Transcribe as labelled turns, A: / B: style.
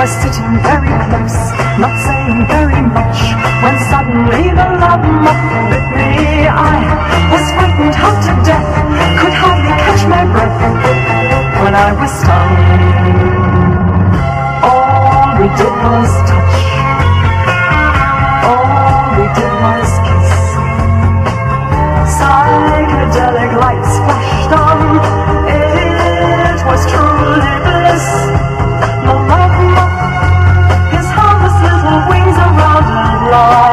A: We're sitting very close, not saying very much, when suddenly the love moth bit me. I was frightened half to death, could hardly catch my breath when I was stung. All we did was touch. love.